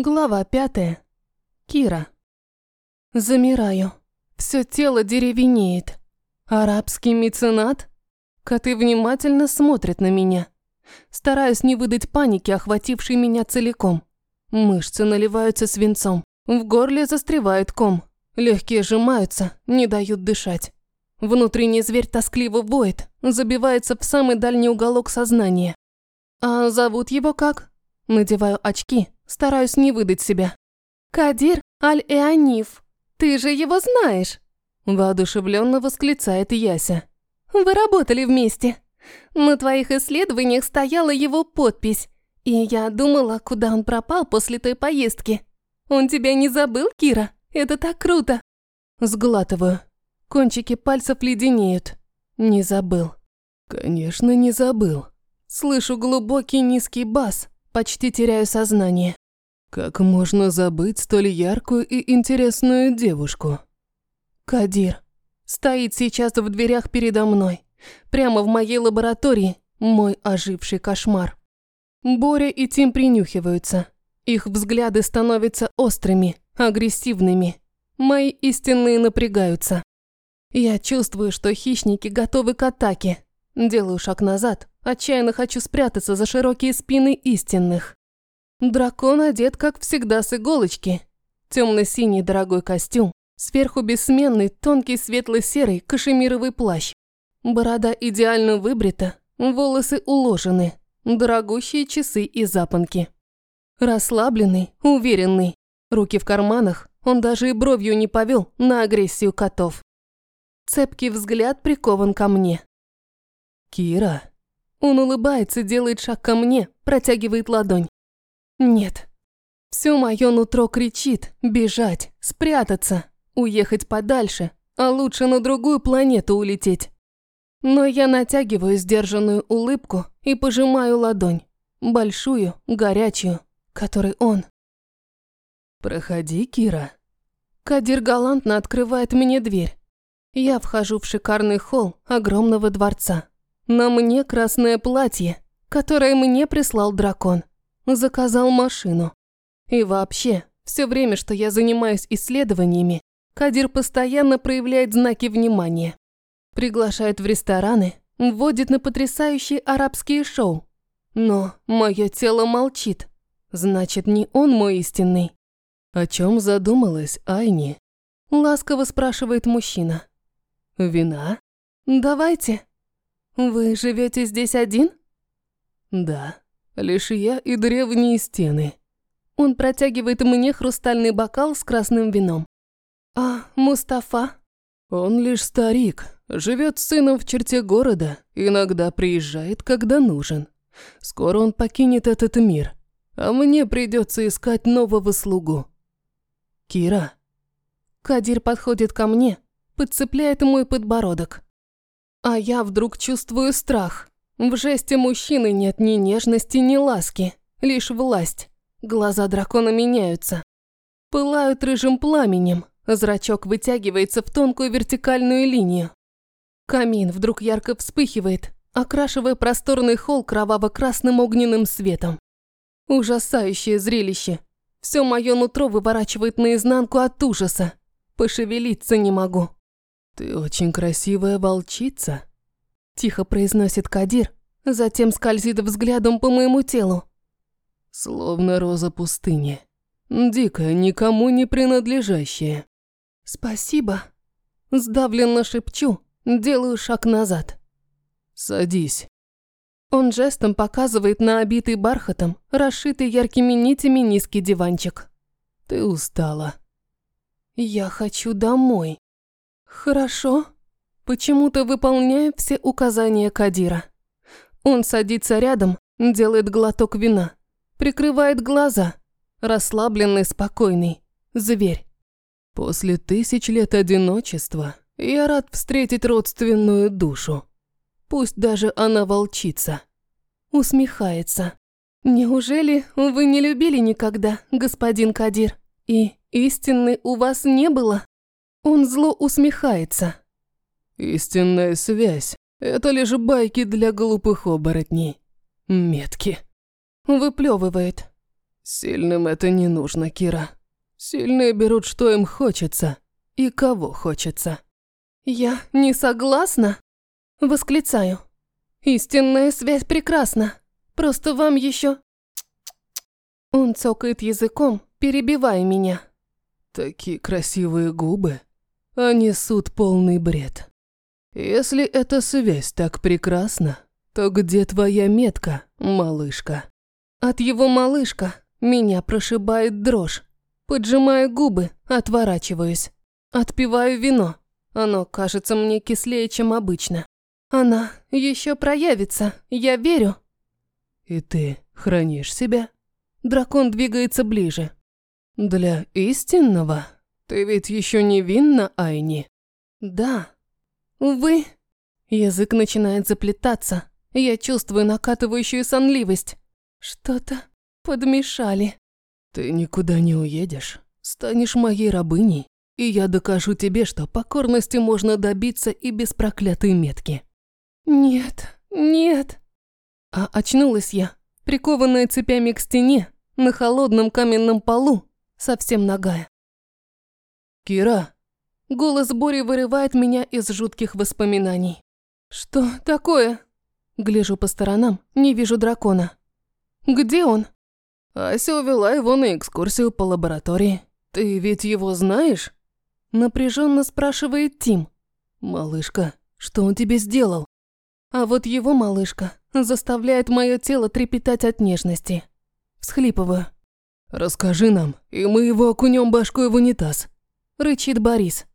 Глава пятая. Кира. Замираю. Все тело деревенеет. Арабский меценат? Коты внимательно смотрят на меня. Стараюсь не выдать паники, охватившей меня целиком. Мышцы наливаются свинцом. В горле застревает ком. Легкие сжимаются, не дают дышать. Внутренний зверь тоскливо воет, забивается в самый дальний уголок сознания. А зовут его как? Надеваю очки, стараюсь не выдать себя. «Кадир Аль-Эаниф, ты же его знаешь!» Воодушевленно восклицает Яся. «Вы работали вместе. На твоих исследованиях стояла его подпись, и я думала, куда он пропал после той поездки. Он тебя не забыл, Кира? Это так круто!» Сглатываю. Кончики пальцев леденеют. Не забыл. Конечно, не забыл. Слышу глубокий низкий бас, почти теряю сознание. Как можно забыть столь яркую и интересную девушку? Кадир стоит сейчас в дверях передо мной. Прямо в моей лаборатории мой оживший кошмар. Боря и Тим принюхиваются. Их взгляды становятся острыми, агрессивными. Мои истинные напрягаются. Я чувствую, что хищники готовы к атаке. Делаю шаг назад, отчаянно хочу спрятаться за широкие спины истинных. Дракон одет, как всегда, с иголочки. Темно-синий дорогой костюм, сверху бессменный тонкий светло-серый кашемировый плащ. Борода идеально выбрита, волосы уложены, дорогущие часы и запонки. Расслабленный, уверенный, руки в карманах, он даже и бровью не повел на агрессию котов. Цепкий взгляд прикован ко мне. «Кира». Он улыбается, делает шаг ко мне, протягивает ладонь. Нет. Все мое нутро кричит бежать, спрятаться, уехать подальше, а лучше на другую планету улететь. Но я натягиваю сдержанную улыбку и пожимаю ладонь, большую, горячую, которой он. «Проходи, Кира». Кадир галантно открывает мне дверь. Я вхожу в шикарный холл огромного дворца. На мне красное платье, которое мне прислал дракон заказал машину. И вообще, все время, что я занимаюсь исследованиями, Кадир постоянно проявляет знаки внимания. Приглашает в рестораны, вводит на потрясающие арабские шоу. Но мое тело молчит. Значит, не он мой истинный. О чем задумалась Айни? Ласково спрашивает мужчина. Вина? Давайте. Вы живете здесь один? Да. Лишь я и древние стены. Он протягивает мне хрустальный бокал с красным вином. А Мустафа? Он лишь старик, живет с сыном в черте города, иногда приезжает, когда нужен. Скоро он покинет этот мир, а мне придется искать нового слугу. Кира. Кадир подходит ко мне, подцепляет мой подбородок. А я вдруг чувствую страх. В жесте мужчины нет ни нежности, ни ласки, лишь власть. Глаза дракона меняются. Пылают рыжим пламенем, зрачок вытягивается в тонкую вертикальную линию. Камин вдруг ярко вспыхивает, окрашивая просторный холл кроваво-красным огненным светом. Ужасающее зрелище. Все мое нутро выворачивает наизнанку от ужаса. Пошевелиться не могу. «Ты очень красивая волчица», Тихо произносит Кадир, затем скользит взглядом по моему телу. Словно роза пустыни. Дикая, никому не принадлежащая. Спасибо. Сдавленно шепчу, делаю шаг назад. Садись. Он жестом показывает на обитый бархатом, расшитый яркими нитями низкий диванчик. Ты устала. Я хочу домой. Хорошо. Почему-то выполняю все указания Кадира. Он садится рядом, делает глоток вина, прикрывает глаза, расслабленный, спокойный, зверь. После тысяч лет одиночества я рад встретить родственную душу. Пусть даже она волчица. Усмехается. Неужели вы не любили никогда, господин Кадир? И истины у вас не было? Он зло усмехается. Истинная связь – это лишь байки для глупых оборотней. Метки. Выплевывает. Сильным это не нужно, Кира. Сильные берут, что им хочется и кого хочется. Я не согласна? Восклицаю. Истинная связь прекрасна. Просто вам еще. Он цокает языком, перебивая меня. Такие красивые губы, а несут полный бред. Если эта связь так прекрасна, то где твоя метка, малышка? От его малышка меня прошибает дрожь. Поджимаю губы, отворачиваюсь. Отпиваю вино. Оно кажется мне кислее, чем обычно. Она еще проявится, я верю. И ты хранишь себя? Дракон двигается ближе. Для истинного? Ты ведь еще невинна, Айни? Да. Увы. Язык начинает заплетаться. Я чувствую накатывающую сонливость. Что-то подмешали. Ты никуда не уедешь. Станешь моей рабыней, и я докажу тебе, что покорности можно добиться и без проклятой метки. Нет, нет. А очнулась я, прикованная цепями к стене, на холодном каменном полу, совсем нагая. «Кира!» Голос Бори вырывает меня из жутких воспоминаний. «Что такое?» Гляжу по сторонам, не вижу дракона. «Где он?» Ася увела его на экскурсию по лаборатории. «Ты ведь его знаешь?» Напряженно спрашивает Тим. «Малышка, что он тебе сделал?» А вот его малышка заставляет мое тело трепетать от нежности. Всхлипываю. «Расскажи нам, и мы его окунем башкой в унитаз», – рычит Борис.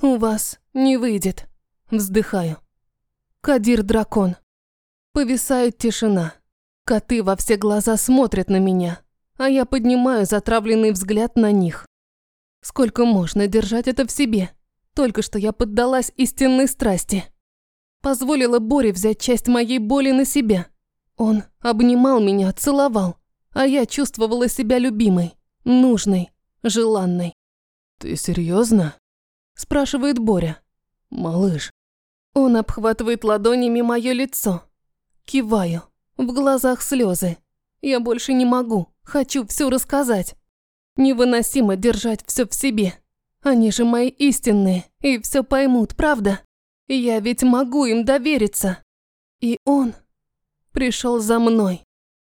«У вас не выйдет», – вздыхаю. Кадир-дракон. Повисает тишина. Коты во все глаза смотрят на меня, а я поднимаю затравленный взгляд на них. Сколько можно держать это в себе? Только что я поддалась истинной страсти. Позволила Боре взять часть моей боли на себя. Он обнимал меня, целовал, а я чувствовала себя любимой, нужной, желанной. «Ты серьезно? спрашивает Боря. «Малыш». Он обхватывает ладонями мое лицо. Киваю. В глазах слезы. Я больше не могу. Хочу все рассказать. Невыносимо держать все в себе. Они же мои истинные и все поймут, правда? Я ведь могу им довериться. И он пришел за мной.